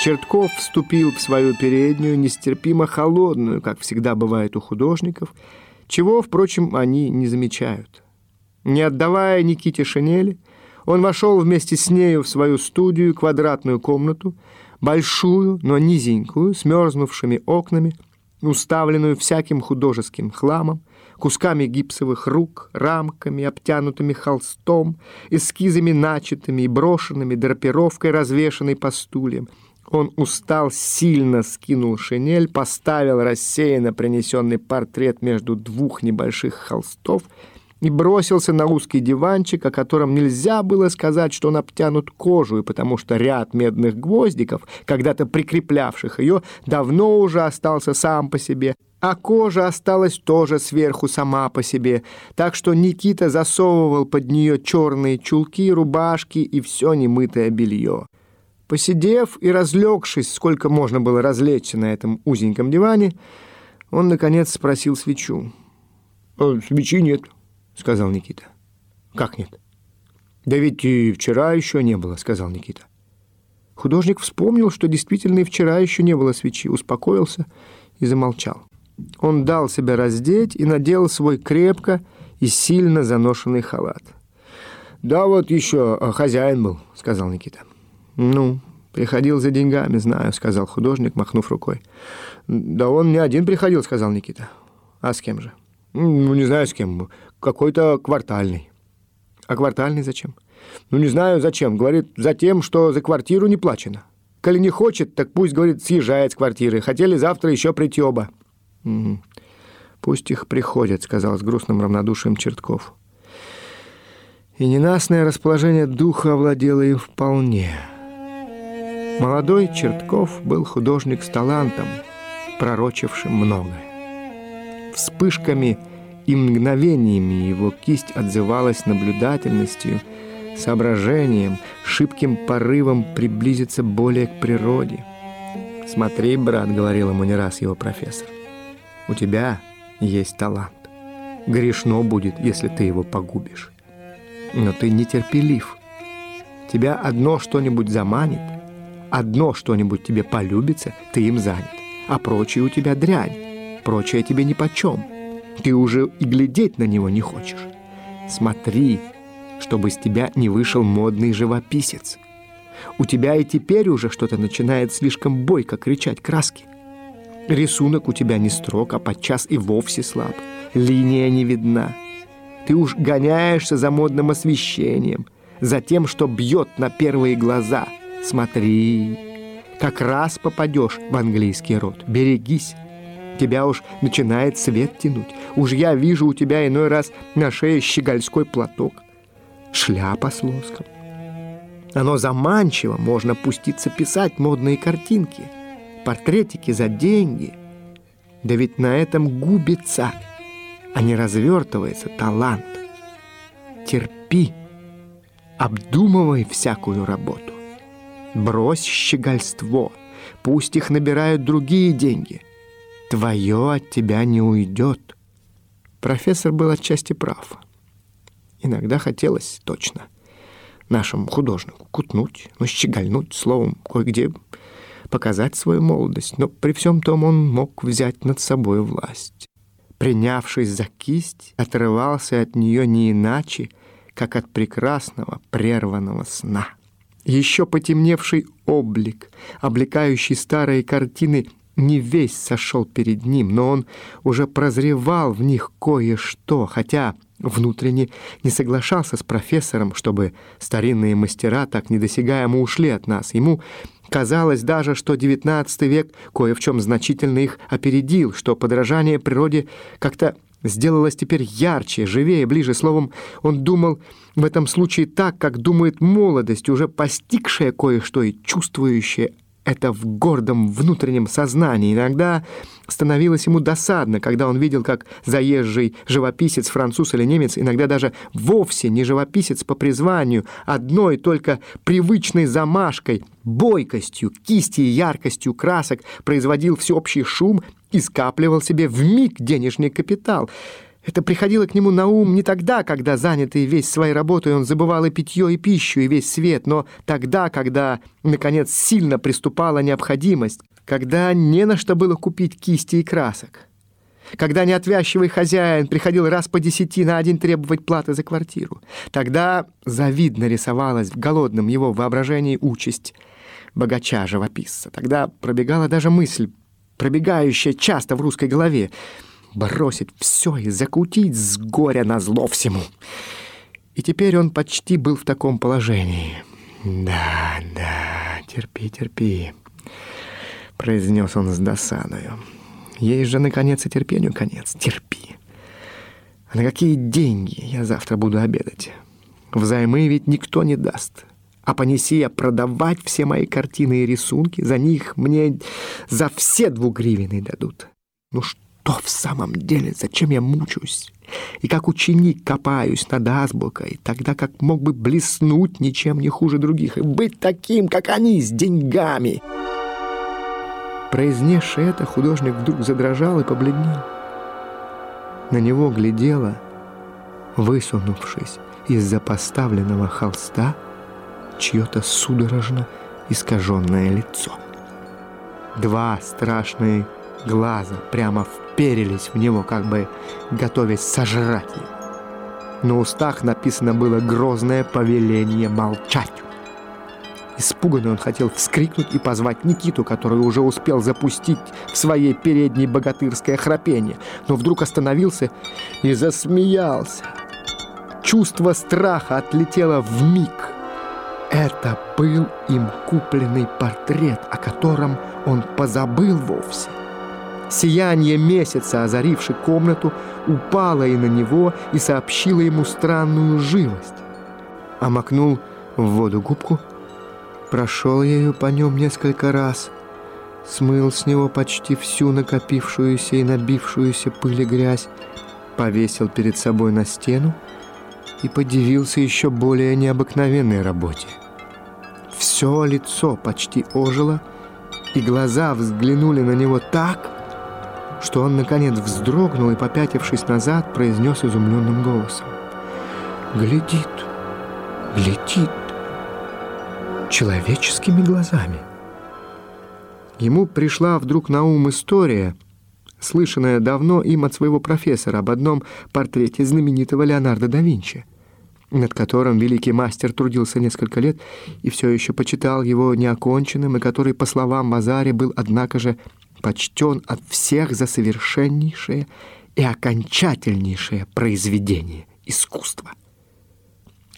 Чертков вступил в свою переднюю, нестерпимо холодную, как всегда бывает у художников, чего, впрочем, они не замечают. Не отдавая Никите шинели, он вошел вместе с нею в свою студию, квадратную комнату, большую, но низенькую, с мерзнувшими окнами, уставленную всяким художеским хламом, кусками гипсовых рук, рамками, обтянутыми холстом, эскизами начатыми и брошенными, драпировкой, развешанной по стульям. Он устал, сильно скинул шинель, поставил рассеянно принесенный портрет между двух небольших холстов и бросился на узкий диванчик, о котором нельзя было сказать, что он обтянут кожей, потому что ряд медных гвоздиков, когда-то прикреплявших ее, давно уже остался сам по себе, а кожа осталась тоже сверху сама по себе, так что Никита засовывал под нее черные чулки, рубашки и все немытое белье. Посидев и разлегшись, сколько можно было развлечься на этом узеньком диване, он, наконец, спросил свечу. «Э, «Свечи нет», — сказал Никита. «Как нет?» «Да ведь и вчера еще не было», — сказал Никита. Художник вспомнил, что действительно и вчера еще не было свечи, успокоился и замолчал. Он дал себя раздеть и надел свой крепко и сильно заношенный халат. «Да вот еще а, хозяин был», — сказал Никита. «Ну, приходил за деньгами, знаю», — сказал художник, махнув рукой. «Да он не один приходил», — сказал Никита. «А с кем же?» «Ну, не знаю, с кем. Какой-то квартальный». «А квартальный зачем?» «Ну, не знаю, зачем. Говорит, за тем, что за квартиру не плачено. Коли не хочет, так пусть, говорит, съезжает с квартиры. Хотели завтра еще прийти оба». Угу. «Пусть их приходят», — сказал с грустным равнодушием Чертков. И ненастное расположение духа овладело им вполне. Молодой Чертков был художник с талантом, пророчившим многое. Вспышками и мгновениями его кисть отзывалась наблюдательностью, соображением, шибким порывом приблизиться более к природе. «Смотри, брат», — говорил ему не раз его профессор, у тебя есть талант. Грешно будет, если ты его погубишь. Но ты нетерпелив. Тебя одно что-нибудь заманит, одно что-нибудь тебе полюбится, ты им занят. А прочее у тебя дрянь, прочее тебе нипочем. Ты уже и глядеть на него не хочешь. Смотри, чтобы из тебя не вышел модный живописец. У тебя и теперь уже что-то начинает слишком бойко кричать краски. Рисунок у тебя не строг, а подчас и вовсе слаб. Линия не видна. Ты уж гоняешься за модным освещением, за тем, что бьет на первые глаза. Смотри, как раз попадешь в английский род. Берегись. Тебя уж начинает свет тянуть. Уж я вижу у тебя иной раз на шее щегольской платок. Шляпа с лоском. Оно заманчиво, можно пуститься писать модные картинки — портретики за деньги. Да ведь на этом губится, а не развертывается талант. Терпи, обдумывай всякую работу. Брось щегольство, пусть их набирают другие деньги. Твое от тебя не уйдет. Профессор был отчасти прав. Иногда хотелось точно нашему художнику кутнуть, ну, щегольнуть, словом, кое-где показать свою молодость, но при всем том он мог взять над собой власть. Принявшись за кисть, отрывался от нее не иначе, как от прекрасного прерванного сна. Еще потемневший облик, облекающий старые картины, не весь сошел перед ним, но он уже прозревал в них кое-что, хотя внутренне не соглашался с профессором, чтобы старинные мастера так недосягаемо ушли от нас. Ему Казалось даже, что XIX век кое в чем значительно их опередил, что подражание природе как-то сделалось теперь ярче, живее, ближе. Словом, он думал в этом случае так, как думает молодость, уже постигшая кое-что и чувствующая это в гордом внутреннем сознании. Иногда становилось ему досадно, когда он видел, как заезжий живописец, француз или немец, иногда даже вовсе не живописец по призванию, одной только привычной замашкой, бойкостью, кисти и яркостью красок производил всеобщий шум и скапливал себе в миг денежный капитал. Это приходило к нему на ум не тогда, когда, занятый весь своей работой, он забывал и питье, и пищу, и весь свет, но тогда, когда, наконец, сильно приступала необходимость, когда не на что было купить кисти и красок, когда неотвязчивый хозяин приходил раз по десяти на один требовать платы за квартиру. Тогда завидно рисовалась в голодном его воображении участь богача-живописца. Тогда пробегала даже мысль, пробегающая часто в русской голове — бросить все и закутить с горя на зло всему. И теперь он почти был в таком положении. «Да, да, терпи, терпи», — произнес он с досадою. «Есть же, наконец, и терпению конец. Терпи. А на какие деньги я завтра буду обедать? Взаймы ведь никто не даст. А понеси я продавать все мои картины и рисунки, за них мне за все двугривенные дадут. Ну что?» Что в самом деле, зачем я мучусь? И как ученик копаюсь над азбукой, тогда как мог бы блеснуть ничем не хуже других и быть таким, как они, с деньгами. Произнесший это, художник вдруг задрожал и побледнел. На него глядело, высунувшись из-за поставленного холста, чье-то судорожно искаженное лицо. Два страшные глаза прямо вперились в него, как бы готовясь сожрать его. На устах написано было грозное повеление молчать. Испуганный он хотел вскрикнуть и позвать Никиту, который уже успел запустить в своей передней богатырское храпение, но вдруг остановился и засмеялся. Чувство страха отлетело в миг. Это был им купленный портрет, о котором он позабыл вовсе. Сияние месяца, озаривший комнату, упало и на него и сообщило ему странную живость. Омакнул в воду губку, прошел ею по нем несколько раз, смыл с него почти всю накопившуюся и набившуюся пыль и грязь, повесил перед собой на стену и подивился еще более необыкновенной работе. Все лицо почти ожило, и глаза взглянули на него так, что он, наконец, вздрогнул и, попятившись назад, произнес изумленным голосом. «Глядит, глядит человеческими глазами». Ему пришла вдруг на ум история, слышанная давно им от своего профессора об одном портрете знаменитого Леонардо да Винчи, над которым великий мастер трудился несколько лет и все еще почитал его неоконченным, и который, по словам Мазари, был, однако же, почтен от всех за совершеннейшее и окончательнейшее произведение искусства.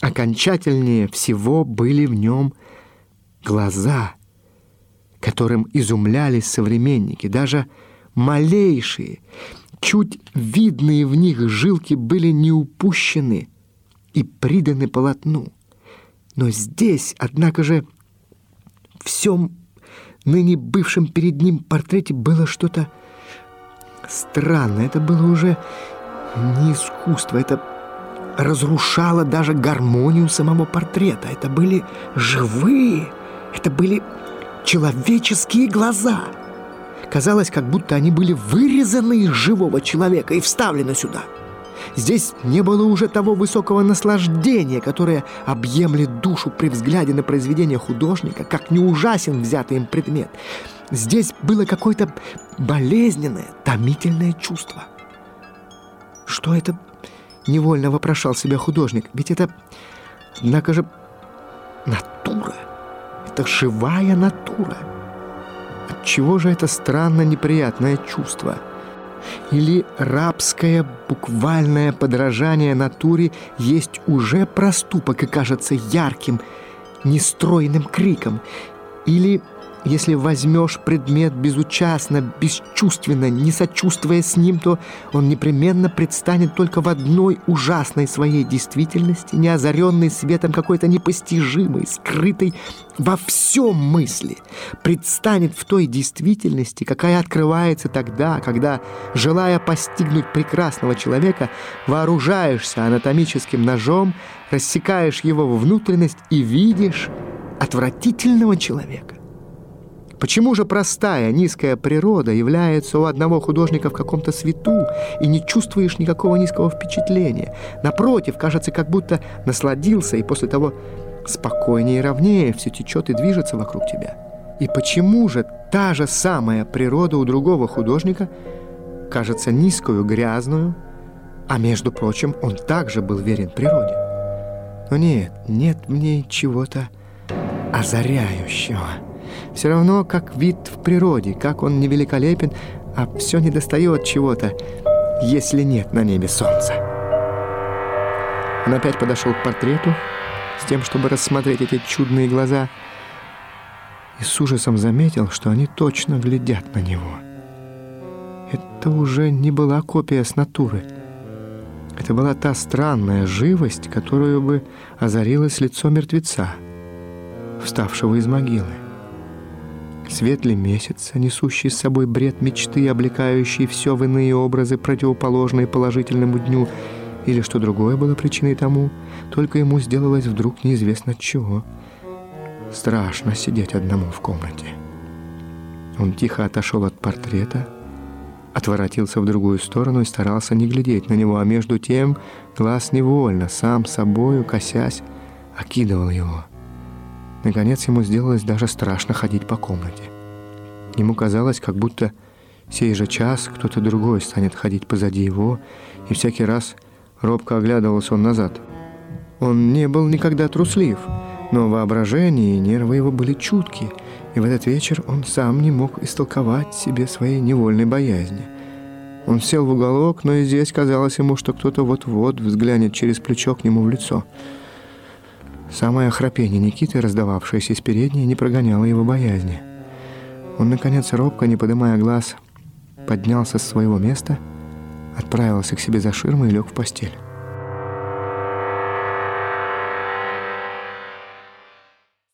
Окончательнее всего были в нем глаза, которым изумлялись современники, даже малейшие, чуть видные в них жилки были не упущены и приданы полотну. Но здесь, однако же, всем ныне бывшем перед ним портрете было что-то странное. Это было уже не искусство, это разрушало даже гармонию самого портрета. Это были живые, это были человеческие глаза. Казалось, как будто они были вырезаны из живого человека и вставлены сюда. Здесь не было уже того высокого наслаждения, которое объемлет душу при взгляде на произведение художника, как не ужасен взятый им предмет. Здесь было какое-то болезненное, томительное чувство. Что это? Невольно вопрошал себя художник. Ведь это, однако же, натура. Это живая натура. Отчего же это странно неприятное чувство – или рабское буквальное подражание натуре есть уже проступок и кажется ярким, нестройным криком, или если возьмешь предмет безучастно, бесчувственно, не сочувствуя с ним, то он непременно предстанет только в одной ужасной своей действительности, не озаренной светом какой-то непостижимой, скрытой во всем мысли. Предстанет в той действительности, какая открывается тогда, когда, желая постигнуть прекрасного человека, вооружаешься анатомическим ножом, рассекаешь его внутренность и видишь отвратительного человека Почему же простая, низкая природа является у одного художника в каком-то свету, и не чувствуешь никакого низкого впечатления? Напротив, кажется, как будто насладился, и после того спокойнее и ровнее все течет и движется вокруг тебя. И почему же та же самая природа у другого художника кажется низкую, грязную, а между прочим, он также был верен природе? Но нет, нет в ней чего-то озаряющего. Все равно, как вид в природе, как он невеликолепен, а все не достает чего-то, если нет на небе солнца. Он опять подошел к портрету с тем, чтобы рассмотреть эти чудные глаза, и с ужасом заметил, что они точно глядят на него. Это уже не была копия с натуры. Это была та странная живость, которую бы озарилось лицо мертвеца, вставшего из могилы. Свет ли месяца, несущий с собой бред мечты, облекающий все в иные образы, противоположные положительному дню, или что другое было причиной тому, только ему сделалось вдруг неизвестно чего. Страшно сидеть одному в комнате. Он тихо отошел от портрета, отворотился в другую сторону и старался не глядеть на него, а между тем глаз невольно, сам собою, косясь, окидывал его. Наконец ему сделалось даже страшно ходить по комнате. Ему казалось, как будто сей же час кто-то другой станет ходить позади его, и всякий раз робко оглядывался он назад. Он не был никогда труслив, но воображение и нервы его были чутки, и в этот вечер он сам не мог истолковать себе своей невольной боязни. Он сел в уголок, но и здесь казалось ему, что кто-то вот-вот взглянет через плечо к нему в лицо – Самое храпение Никиты, раздававшееся из передней, не прогоняло его боязни. Он, наконец, робко, не поднимая глаз, поднялся с своего места, отправился к себе за ширму и лег в постель.